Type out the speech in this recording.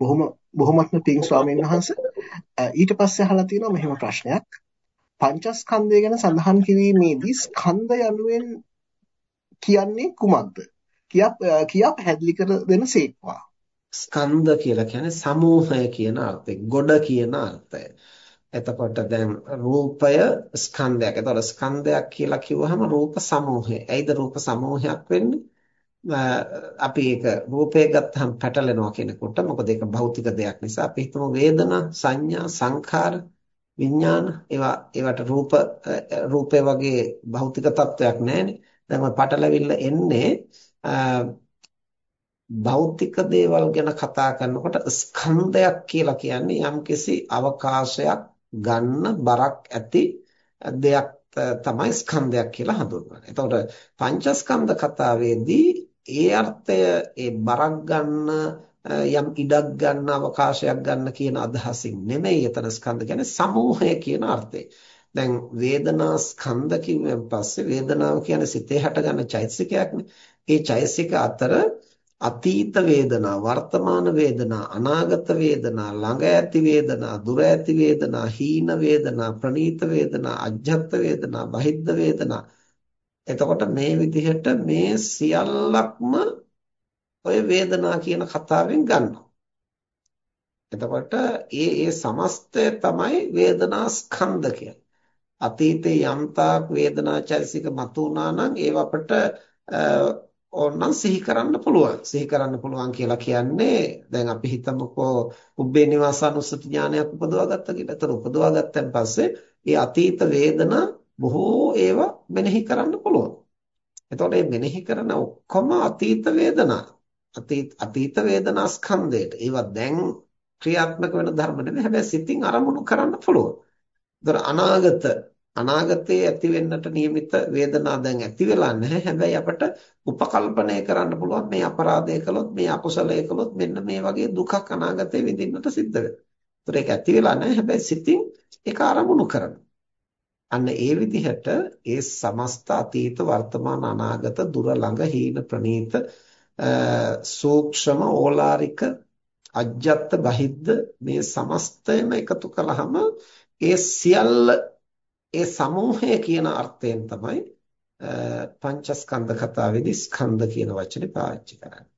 බොහොම බොහොමත්ම පිං ස්වාමීන් වහන්සේ ඊට පස්සේ අහලා තියෙනවා මෙහෙම ප්‍රශ්නයක්. පංචස්කන්ධය ගැන සඳහන් කිරීමේදී ස්කන්ධ යනුවෙන් කියන්නේ කුමක්ද? කියා කියා පැහැදිලි කර දෙන සේක්වා. ස්කන්ධ කියලා කියන්නේ සමූහය කියන අර්ථය, ගොඩ කියන අර්ථය. එතකොට දැන් රූපය ස්කන්ධයක්. එතකොට ස්කන්ධයක් කියලා කිව්වහම රූප සමූහය. ඇයිද රූප සමූහයක් වෙන්නේ? අපි ඒක රූපය ගත්තහම පැටලෙනවා කෙනෙකුට. මොකද ඒක භෞතික දෙයක් නිසා. අපි හිතමු වේදනා සංඥා සංඛාර විඥාන. ඒවා ඒවට රූප රූපේ වගේ භෞතික තත්වයක් නැහැනේ. දැන් ඔය පටලවිල්ල එන්නේ භෞතික දේවල් ගැන කතා කරනකොට ස්කන්ධයක් කියලා කියන්නේ යම්කිසි අවකාශයක් ගන්න බරක් ඇති දෙයක් තමයි ස්කන්ධයක් කියලා හඳුන්වන්නේ. එතකොට පංචස්කන්ධ කතාවේදී ඒ අර්ථය ඒ බරක් ගන්න යම් ඉඩක් ගන්න අවකාශයක් ගන්න කියන අදහසින් නෙමෙයි එතන ස්කන්ධ කියන්නේ සමූහය කියන අර්ථය. දැන් වේදනා ස්කන්ධ කිව්වෙන් පස්සේ වේදනාව කියන්නේ සිතේ හටගන්න චෛතසිකයක්නේ. ඒ චෛතසික අතර අතීත වේදනා, වර්තමාන වේදනා, අනාගත වේදනා, ළඟ ඇති වේදනා, දුර ඇති වේදනා, හීන වේදනා, ප්‍රනීත වේදනා, අජ්ජත් වේදනා, බහිද්ධ වේදනා එතකොට මේ විදිහට මේ සියල්ලක්ම ඔය වේදනා කියන කතාවෙන් ගන්නවා. එතකොට ඒ ඒ සමස්තය තමයි වේදනා ස්කන්ධ කියන්නේ. අතීතේ යම්තාක් වේදනා චෛතසික මතු වුණා නම් ඒව අපට ඕනනම් සිහි කරන්න පුළුවන්. සිහි කරන්න පුළුවන් කියලා කියන්නේ දැන් අපි හිතමුකෝ උබ්බේ නිවාසානුස්සති ඥානයක් උපදවා ගත්තා කියලා. ඒතර උපදවා ගත්තන් පස්සේ ඒ අතීත වේදනා බොහෝ ඒවා මෙනෙහි කරන්න පුළුවන්. එතකොට මේ මෙනෙහි කරන ඔක්කොම අතීත වේදනා. අතීත අතීත වේදනා ස්කන්ධයට. ඒවා දැන් ක්‍රියාත්මක වෙන ධර්ම නෙමෙයි. හැබැයි සිතින් අරමුණු කරන්න පුළුවන්. ඒතර අනාගත අනාගතයේ ඇති වෙන්නට නියමිත වේදනා දැන් ඇති වෙලා නැහැ. හැබැයි අපට උපකල්පනය කරන්න පුළුවන් මේ අපරාධය කළොත් මේ අකුසලය කළොත් මෙන්න මේ වගේ දුකක් අනාගතේ විඳින්නට සිද්ධ වෙනවා. ඒතර ඒක ඇති වෙලා නැහැ. හැබැයි සිතින් ඒක අරමුණු කරනවා. අන්න ඒ විදිහට ඒ සමස්ත අතීත වර්තමාන අනාගත දුර ළඟ හීන ප්‍රනීත සූක්ෂම ඕලාරික අජ්ජත් බහිද්ද මේ සමස්තයම එකතු කළාම ඒ සියල්ල ඒ සමූහය කියන අර්ථයෙන් තමයි පංචස්කන්ධ කතාවේදී ස්කන්ධ කියන වචනේ පාවිච්චි කරන්නේ.